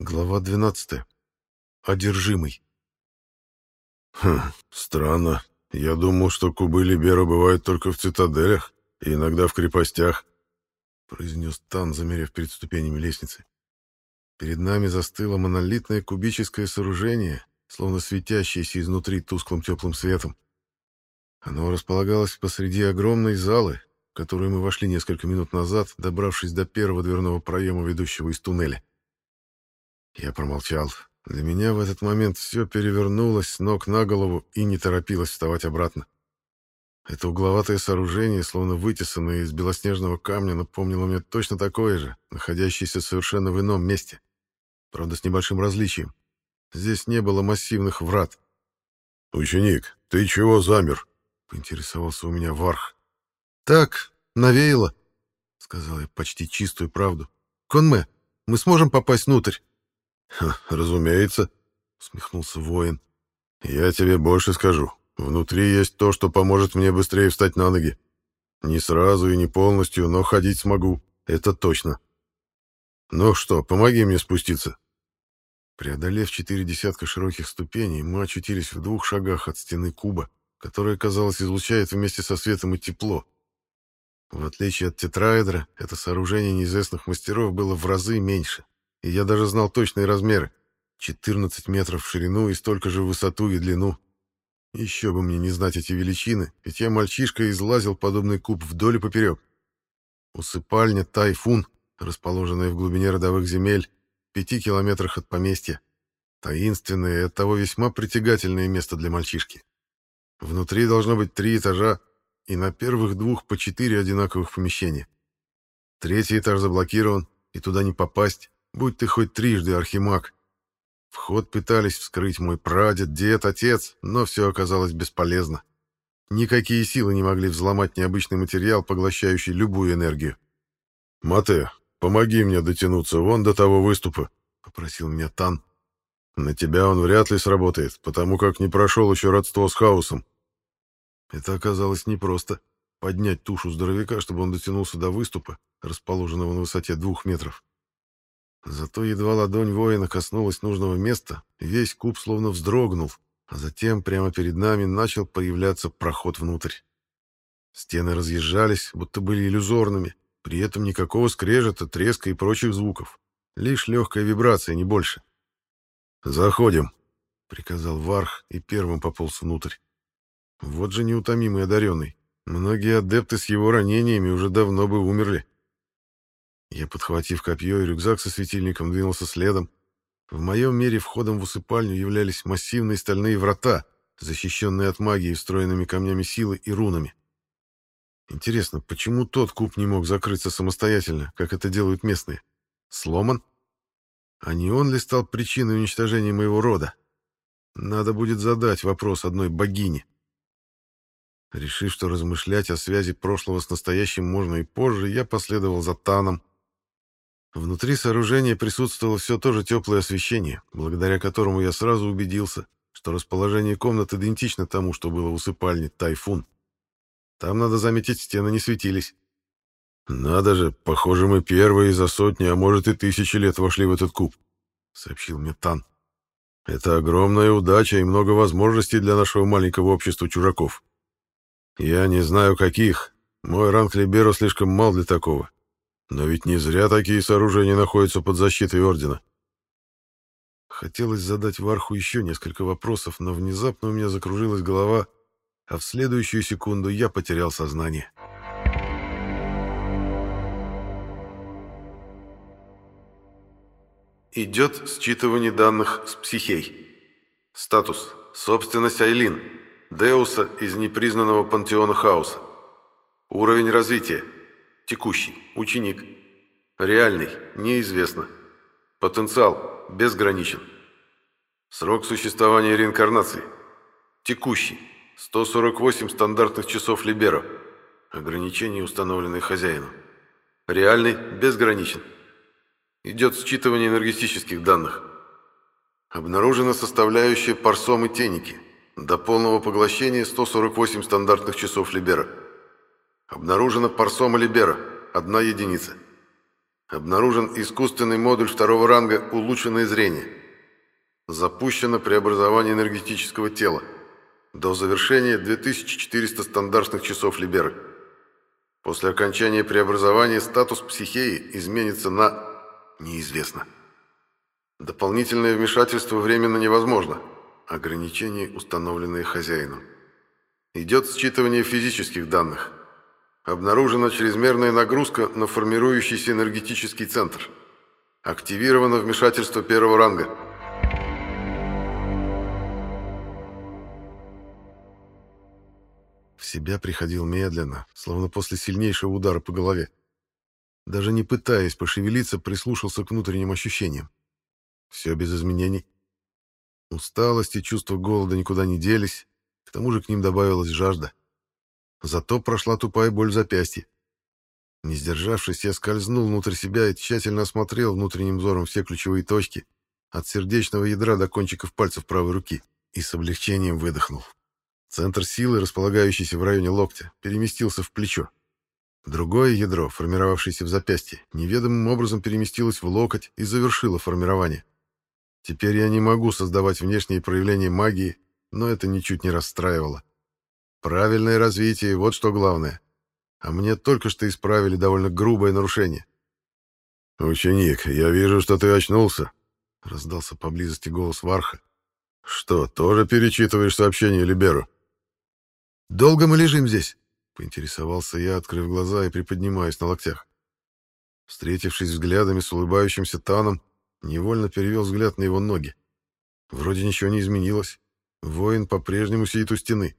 Глава 12. Одержимый. Хм, странно. Я думал, что кубы Либера бывают только в цитаделях и иногда в крепостях, произнес Тан, замерев перед ступенями лестницы. Перед нами застыло монолитное кубическое сооружение, словно светящееся изнутри тусклым теплым светом. Оно располагалось посреди огромной залы, в которую мы вошли несколько минут назад, добравшись до первого дверного проема, ведущего из туннеля. Я промолчал. Для меня в этот момент все перевернулось с ног на голову и не торопилось вставать обратно. Это угловатое сооружение, словно вытесанное из белоснежного камня, напомнило мне точно такое же, находящееся совершенно в ином месте. Правда, с небольшим различием. Здесь не было массивных врат. «Ученик, ты чего замер?» — поинтересовался у меня Варх. «Так, навеяло», — сказал я почти чистую правду. «Конме, мы сможем попасть внутрь?» «Разумеется», — усмехнулся воин. «Я тебе больше скажу. Внутри есть то, что поможет мне быстрее встать на ноги. Не сразу и не полностью, но ходить смогу. Это точно. Ну что, помоги мне спуститься». Преодолев четыре десятка широких ступеней, мы очутились в двух шагах от стены куба, которая, казалось, излучает вместе со светом и тепло. В отличие от тетраэдра, это сооружение неизвестных мастеров было в разы меньше и я даже знал точные размеры. 14 метров в ширину и столько же в высоту и длину. Еще бы мне не знать эти величины, ведь я мальчишка излазил подобный куб вдоль и поперек. Усыпальня Тайфун, расположенная в глубине родовых земель, пяти километрах от поместья. Таинственное и оттого весьма притягательное место для мальчишки. Внутри должно быть три этажа, и на первых двух по четыре одинаковых помещения. Третий этаж заблокирован, и туда не попасть. Будь ты хоть трижды архимаг. Вход пытались вскрыть мой прадед, дед, отец, но все оказалось бесполезно. Никакие силы не могли взломать необычный материал, поглощающий любую энергию. «Мате, помоги мне дотянуться вон до того выступа», — попросил меня Тан. «На тебя он вряд ли сработает, потому как не прошел еще родство с хаосом». Это оказалось непросто — поднять тушу здоровяка, чтобы он дотянулся до выступа, расположенного на высоте двух метров. Зато едва ладонь воина коснулась нужного места, весь куб словно вздрогнул, а затем прямо перед нами начал появляться проход внутрь. Стены разъезжались, будто были иллюзорными, при этом никакого скрежета, треска и прочих звуков. Лишь легкая вибрация, не больше. «Заходим», — приказал Варх и первым пополз внутрь. Вот же неутомимый одаренный. Многие адепты с его ранениями уже давно бы умерли. Я, подхватив копье и рюкзак со светильником, двинулся следом. В моем мире входом в усыпальню являлись массивные стальные врата, защищенные от магии встроенными камнями силы и рунами. Интересно, почему тот куб не мог закрыться самостоятельно, как это делают местные? Сломан? А не он ли стал причиной уничтожения моего рода? Надо будет задать вопрос одной богине. Решив, что размышлять о связи прошлого с настоящим можно и позже, я последовал за Таном, Внутри сооружения присутствовало все то же теплое освещение, благодаря которому я сразу убедился, что расположение комнат идентично тому, что было в усыпальне «Тайфун». Там, надо заметить, стены не светились. «Надо же, похоже, мы первые за сотни, а может и тысячи лет вошли в этот куб», — сообщил мне Тан. «Это огромная удача и много возможностей для нашего маленького общества чужаков. Я не знаю, каких. Мой ранг Либеро слишком мал для такого. Но ведь не зря такие сооружения находятся под защитой Ордена. Хотелось задать Варху еще несколько вопросов, но внезапно у меня закружилась голова, а в следующую секунду я потерял сознание. Идет считывание данных с психей. Статус. Собственность Айлин. Деуса из непризнанного пантеона хаоса. Уровень развития. Текущий. Ученик. Реальный. Неизвестно. Потенциал. Безграничен. Срок существования реинкарнации. Текущий. 148 стандартных часов Либеро. Ограничения, установленные хозяином. Реальный. Безграничен. Идет считывание энергетических данных. Обнаружена составляющая парсомы теники. До полного поглощения 148 стандартных часов Либера. Обнаружена парсома Либера. Одна единица. Обнаружен искусственный модуль второго ранга «Улучшенное зрение». Запущено преобразование энергетического тела. До завершения 2400 стандартных часов Либеры. После окончания преобразования статус психеи изменится на... неизвестно. Дополнительное вмешательство временно невозможно. Ограничения, установленные хозяином. Идет считывание физических данных. Обнаружена чрезмерная нагрузка на формирующийся энергетический центр. Активировано вмешательство первого ранга. В себя приходил медленно, словно после сильнейшего удара по голове. Даже не пытаясь пошевелиться, прислушался к внутренним ощущениям. Все без изменений. Усталость и чувство голода никуда не делись, к тому же к ним добавилась жажда. Зато прошла тупая боль в запястье. Не сдержавшись, я скользнул внутрь себя и тщательно осмотрел внутренним взором все ключевые точки, от сердечного ядра до кончиков пальцев правой руки, и с облегчением выдохнул. Центр силы, располагающийся в районе локтя, переместился в плечо. Другое ядро, формировавшееся в запястье, неведомым образом переместилось в локоть и завершило формирование. Теперь я не могу создавать внешние проявления магии, но это ничуть не расстраивало. Правильное развитие — вот что главное. А мне только что исправили довольно грубое нарушение. «Ученик, я вижу, что ты очнулся», — раздался поблизости голос Варха. «Что, тоже перечитываешь сообщение Либеру?» «Долго мы лежим здесь?» — поинтересовался я, открыв глаза и приподнимаясь на локтях. Встретившись взглядами с улыбающимся Таном, невольно перевел взгляд на его ноги. Вроде ничего не изменилось. Воин по-прежнему сидит у стены.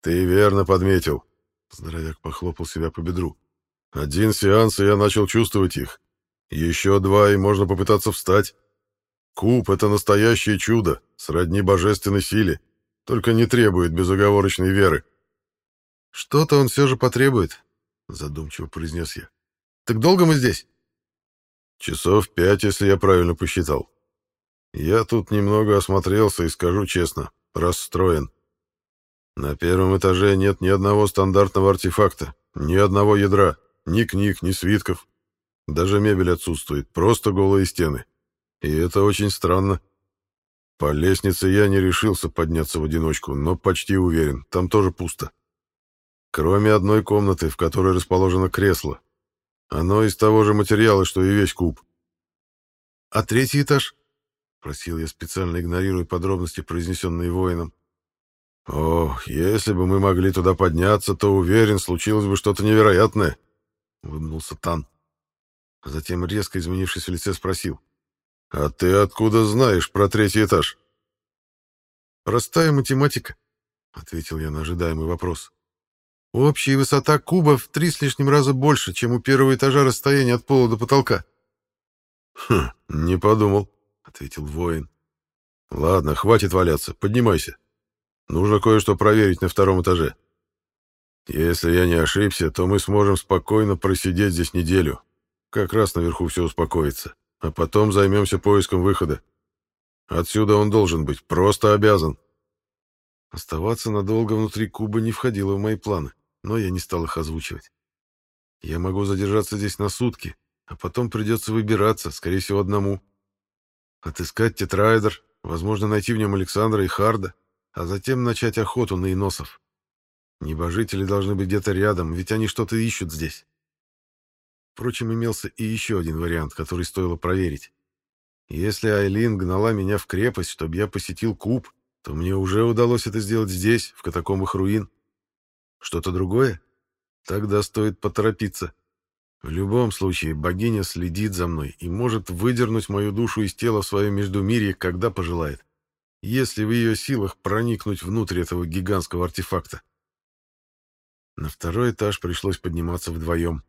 «Ты верно подметил», — здоровяк похлопал себя по бедру. «Один сеанс, и я начал чувствовать их. Еще два, и можно попытаться встать. Куб — это настоящее чудо, сродни божественной силе, только не требует безоговорочной веры». «Что-то он все же потребует», — задумчиво произнес я. «Так долго мы здесь?» «Часов пять, если я правильно посчитал. Я тут немного осмотрелся и, скажу честно, расстроен. На первом этаже нет ни одного стандартного артефакта, ни одного ядра, ни книг, ни свитков. Даже мебель отсутствует, просто голые стены. И это очень странно. По лестнице я не решился подняться в одиночку, но почти уверен, там тоже пусто. Кроме одной комнаты, в которой расположено кресло. Оно из того же материала, что и весь куб. «А третий этаж?» — просил я, специально игнорируя подробности, произнесенные воином. «О, если бы мы могли туда подняться, то, уверен, случилось бы что-то невероятное», — улыбнулся Тан. Затем, резко изменившись в лице, спросил. «А ты откуда знаешь про третий этаж?» «Простая математика», — ответил я на ожидаемый вопрос. «Общая высота куба в три с лишним раза больше, чем у первого этажа расстояние от пола до потолка». «Хм, не подумал», — ответил воин. «Ладно, хватит валяться, поднимайся». Нужно кое-что проверить на втором этаже. Если я не ошибся, то мы сможем спокойно просидеть здесь неделю. Как раз наверху все успокоится. А потом займемся поиском выхода. Отсюда он должен быть, просто обязан. Оставаться надолго внутри куба не входило в мои планы, но я не стал их озвучивать. Я могу задержаться здесь на сутки, а потом придется выбираться, скорее всего, одному. Отыскать тетрайдер, возможно, найти в нем Александра и Харда, а затем начать охоту на иносов. Небожители должны быть где-то рядом, ведь они что-то ищут здесь. Впрочем, имелся и еще один вариант, который стоило проверить. Если Айлин гнала меня в крепость, чтобы я посетил куб, то мне уже удалось это сделать здесь, в катакомбах руин. Что-то другое? Тогда стоит поторопиться. В любом случае, богиня следит за мной и может выдернуть мою душу из тела в свое междумирье, когда пожелает если в ее силах проникнуть внутрь этого гигантского артефакта. На второй этаж пришлось подниматься вдвоем.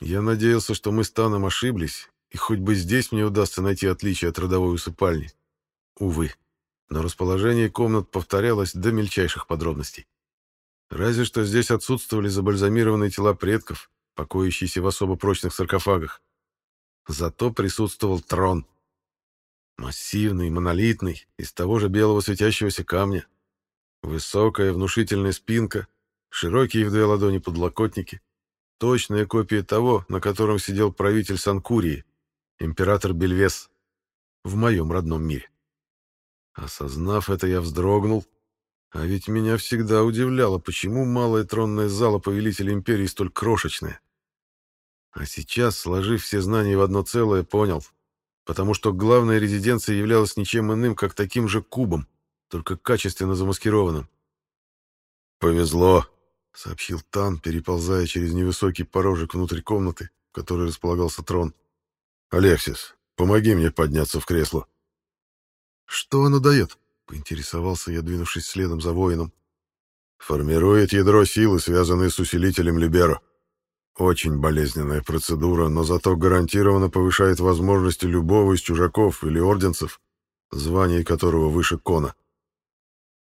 Я надеялся, что мы с Таном ошиблись, и хоть бы здесь мне удастся найти отличие от родовой усыпальни. Увы, но расположение комнат повторялось до мельчайших подробностей. Разве что здесь отсутствовали забальзамированные тела предков, покоящиеся в особо прочных саркофагах. Зато присутствовал трон — Массивный, монолитный, из того же белого светящегося камня. Высокая, внушительная спинка, широкие в две ладони подлокотники, точная копия того, на котором сидел правитель Санкурии, император Бельвес, в моем родном мире. Осознав это, я вздрогнул, а ведь меня всегда удивляло, почему малая тронная зала повелителя империи столь крошечная. А сейчас, сложив все знания в одно целое, понял, потому что главная резиденция являлась ничем иным, как таким же кубом, только качественно замаскированным. «Повезло», — сообщил Тан, переползая через невысокий порожек внутрь комнаты, в которой располагался трон. «Алексис, помоги мне подняться в кресло». «Что оно дает?» — поинтересовался я, двинувшись следом за воином. «Формирует ядро силы, связанные с усилителем Либеро. Очень болезненная процедура, но зато гарантированно повышает возможности любого из чужаков или орденцев, звание которого выше Кона».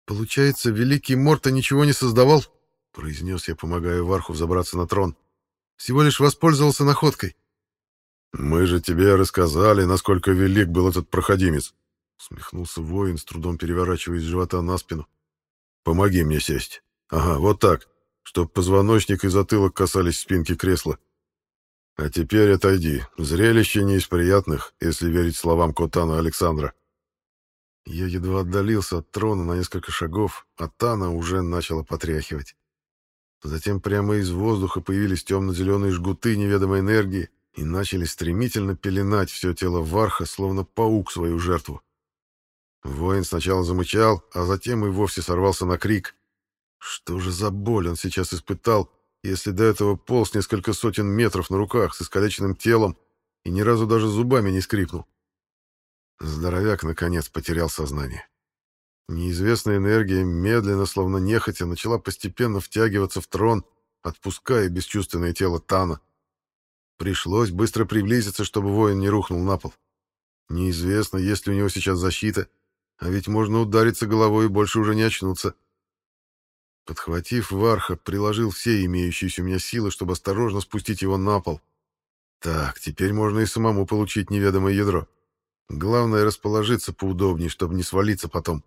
«Получается, великий Морта ничего не создавал?» — произнес я, помогая Варху взобраться на трон. «Всего лишь воспользовался находкой». «Мы же тебе рассказали, насколько велик был этот проходимец», Усмехнулся воин, с трудом переворачиваясь с живота на спину. «Помоги мне сесть. Ага, вот так, чтоб позвоночник и затылок касались спинки кресла. А теперь отойди. Зрелище не из приятных, если верить словам Котана Александра». Я едва отдалился от трона на несколько шагов, а Тана уже начала потряхивать. Затем прямо из воздуха появились темно-зеленые жгуты неведомой энергии и начали стремительно пеленать все тело Варха, словно паук свою жертву. Воин сначала замычал, а затем и вовсе сорвался на крик. Что же за боль он сейчас испытал, если до этого полз несколько сотен метров на руках с искалеченным телом и ни разу даже зубами не скрипнул? Здоровяк, наконец, потерял сознание. Неизвестная энергия медленно, словно нехотя, начала постепенно втягиваться в трон, отпуская бесчувственное тело Тана. Пришлось быстро приблизиться, чтобы воин не рухнул на пол. Неизвестно, есть ли у него сейчас защита, а ведь можно удариться головой и больше уже не очнуться. Подхватив Варха, приложил все имеющиеся у меня силы, чтобы осторожно спустить его на пол. Так, теперь можно и самому получить неведомое ядро. Главное расположиться поудобнее, чтобы не свалиться потом.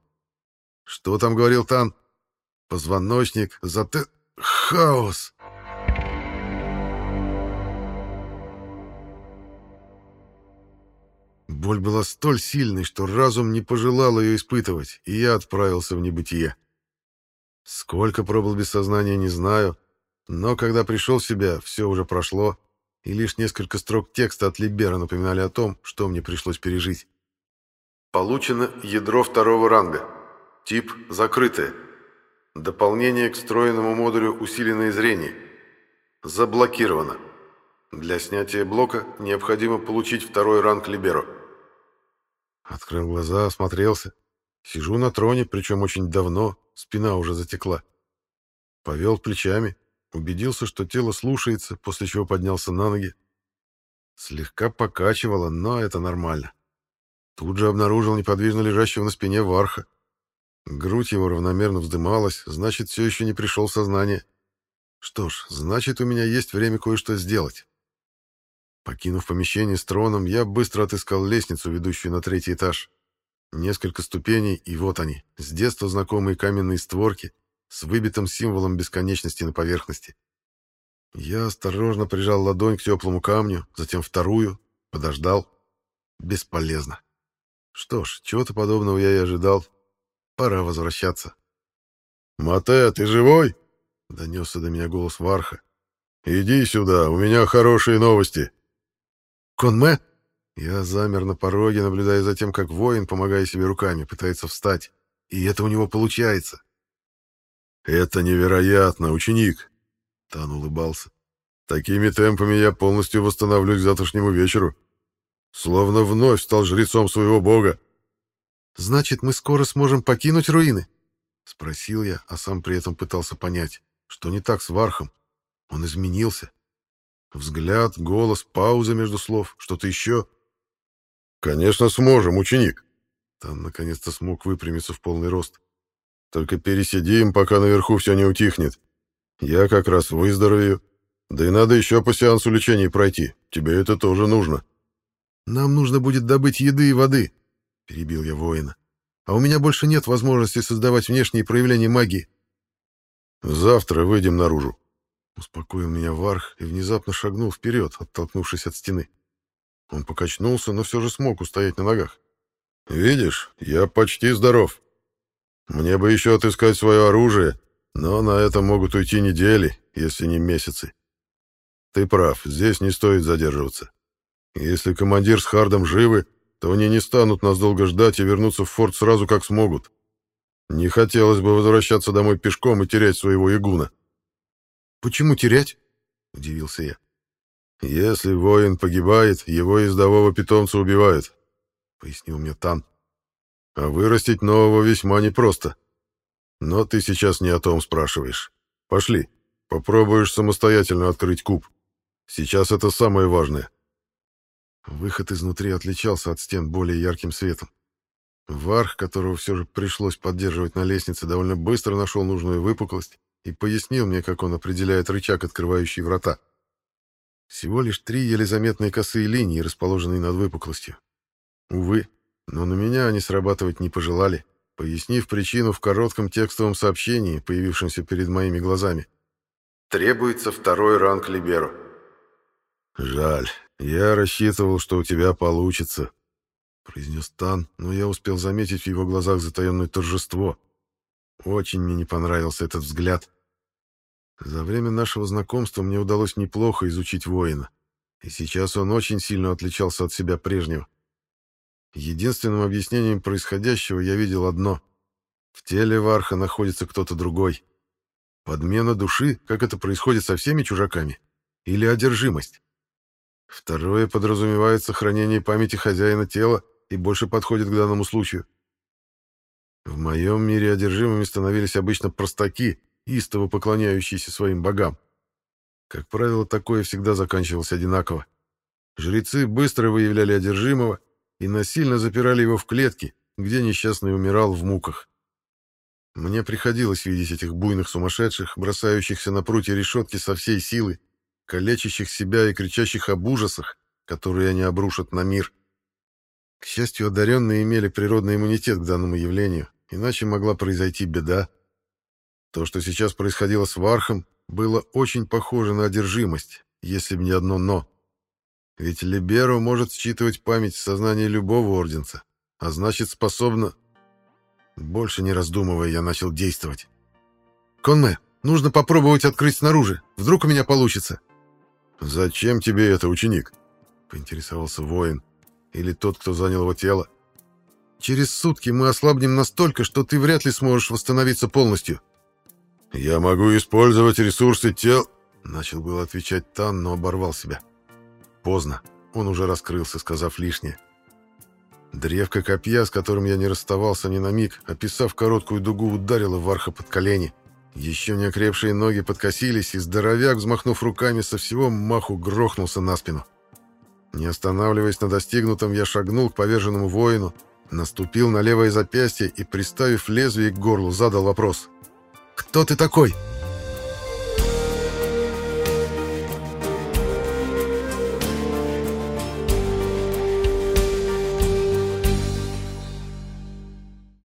Что там говорил Тан? Позвоночник, зате... Хаос! Боль была столь сильной, что разум не пожелал ее испытывать, и я отправился в небытие. Сколько пробыл без сознания, не знаю, но когда пришел в себя, все уже прошло, и лишь несколько строк текста от Либера напоминали о том, что мне пришлось пережить. Получено ядро второго ранга. Тип «Закрытое». Дополнение к встроенному модулю «Усиленное зрение». Заблокировано. Для снятия блока необходимо получить второй ранг Либеро. Открыл глаза, осмотрелся. Сижу на троне, причем очень давно, спина уже затекла. Повел плечами, убедился, что тело слушается, после чего поднялся на ноги. Слегка покачивало, но это нормально. Тут же обнаружил неподвижно лежащего на спине варха. Грудь его равномерно вздымалась, значит, все еще не пришел в сознание. Что ж, значит, у меня есть время кое-что сделать. Покинув помещение с троном, я быстро отыскал лестницу, ведущую на третий этаж. Несколько ступеней, и вот они, с детства знакомые каменные створки, с выбитым символом бесконечности на поверхности. Я осторожно прижал ладонь к теплому камню, затем вторую, подождал. Бесполезно. Что ж, чего-то подобного я и ожидал. Пора возвращаться. «Мате, ты живой?» — донесся до меня голос Варха. «Иди сюда, у меня хорошие новости». «Конме?» Я замер на пороге, наблюдая за тем, как воин, помогая себе руками, пытается встать. И это у него получается. «Это невероятно, ученик!» Тан улыбался. «Такими темпами я полностью восстановлюсь к завтрашнему вечеру. Словно вновь стал жрецом своего бога». «Значит, мы скоро сможем покинуть руины?» Спросил я, а сам при этом пытался понять, что не так с Вархом. Он изменился. Взгляд, голос, пауза между слов, что-то еще. «Конечно сможем, ученик!» Там наконец-то смог выпрямиться в полный рост. «Только пересидим, пока наверху все не утихнет. Я как раз выздоровею. Да и надо еще по сеансу лечения пройти. Тебе это тоже нужно». «Нам нужно будет добыть еды и воды», — перебил я воина. «А у меня больше нет возможности создавать внешние проявления магии». «Завтра выйдем наружу. Успокоил меня Варх и внезапно шагнул вперед, оттолкнувшись от стены. Он покачнулся, но все же смог устоять на ногах. «Видишь, я почти здоров. Мне бы еще отыскать свое оружие, но на это могут уйти недели, если не месяцы. Ты прав, здесь не стоит задерживаться. Если командир с Хардом живы, то они не станут нас долго ждать и вернуться в форт сразу, как смогут. Не хотелось бы возвращаться домой пешком и терять своего игуна. «Почему терять?» — удивился я. «Если воин погибает, его ездового питомца убивают», — пояснил мне Тан. «А вырастить нового весьма непросто. Но ты сейчас не о том спрашиваешь. Пошли, попробуешь самостоятельно открыть куб. Сейчас это самое важное». Выход изнутри отличался от стен более ярким светом. Варх, которого все же пришлось поддерживать на лестнице, довольно быстро нашел нужную выпуклость и пояснил мне, как он определяет рычаг, открывающий врата. Всего лишь три еле заметные косые линии, расположенные над выпуклостью. Увы, но на меня они срабатывать не пожелали, пояснив причину в коротком текстовом сообщении, появившемся перед моими глазами. «Требуется второй ранг Либеро». «Жаль. Я рассчитывал, что у тебя получится», — произнес Тан, но я успел заметить в его глазах затаенное торжество — очень мне не понравился этот взгляд. За время нашего знакомства мне удалось неплохо изучить воина, и сейчас он очень сильно отличался от себя прежнего. Единственным объяснением происходящего я видел одно. В теле Варха находится кто-то другой. Подмена души, как это происходит со всеми чужаками, или одержимость. Второе подразумевает сохранение памяти хозяина тела и больше подходит к данному случаю. В моем мире одержимыми становились обычно простаки, истово поклоняющиеся своим богам. Как правило, такое всегда заканчивалось одинаково. Жрецы быстро выявляли одержимого и насильно запирали его в клетки, где несчастный умирал в муках. Мне приходилось видеть этих буйных сумасшедших, бросающихся на прутья решетки со всей силы, калечащих себя и кричащих об ужасах, которые они обрушат на мир. К счастью, одаренные имели природный иммунитет к данному явлению, иначе могла произойти беда. То, что сейчас происходило с Вархом, было очень похоже на одержимость, если бы не одно «но». Ведь Либеро может считывать память сознания любого орденца, а значит, способна... Больше не раздумывая, я начал действовать. «Конме, нужно попробовать открыть снаружи. Вдруг у меня получится». «Зачем тебе это, ученик?» — поинтересовался воин или тот, кто занял его тело. Через сутки мы ослабнем настолько, что ты вряд ли сможешь восстановиться полностью. Я могу использовать ресурсы тел, начал было отвечать Тан, но оборвал себя. Поздно. Он уже раскрылся, сказав лишнее. Древко копья, с которым я не расставался ни на миг, описав короткую дугу, ударило Варха под колени. Еще не окрепшие ноги подкосились, и здоровяк, взмахнув руками, со всего маху грохнулся на спину. Не останавливаясь на достигнутом, я шагнул к поверженному воину, наступил на левое запястье и, приставив лезвие к горлу, задал вопрос. «Кто ты такой?»